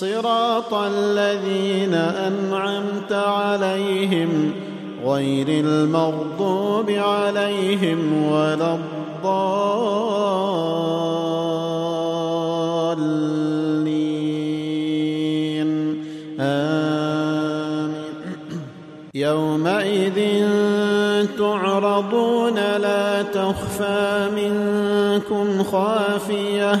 صراط الذين أنعمت عليهم غير المغضوب عليهم ولا الضالين. آمين. يومئذ تعرضون لا تخفى منكم خافية.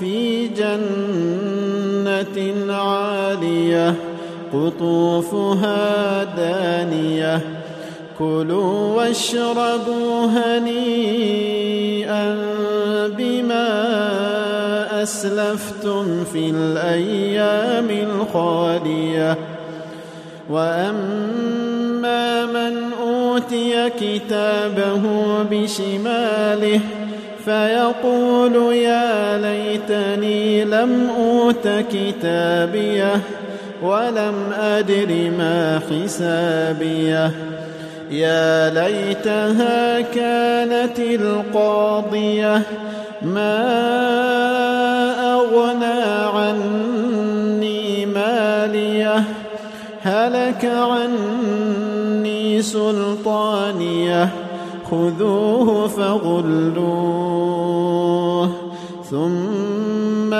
في جنة عالية قطوفها دانية. كلوا واشربوا هنيئا بما أسلفتم في الأيام الخالية. وأما من أوتي كتابه بشماله فيقول يا ليتني لم أوت كتابيه ولم أدر ما حسابيه. يا ليتها كانت القاضية ما أغنى عني ماليه. هلك عني سلطانيه خذوه فغلوه.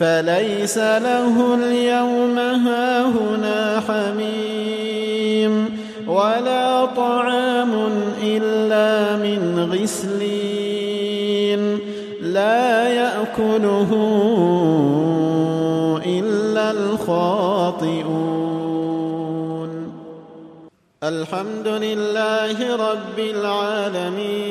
فليس له اليوم هاهنا حميم ولا طعام إلا من غسلين لا يأكله إلا الخاطئون. الحمد لله رب العالمين.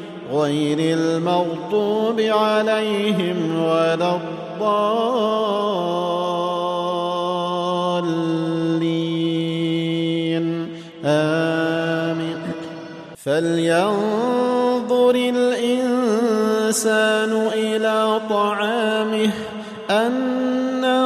غير المغضوب عليهم ولا الضالين. آمين. فلينظر الإنسان إلى طعامه أنا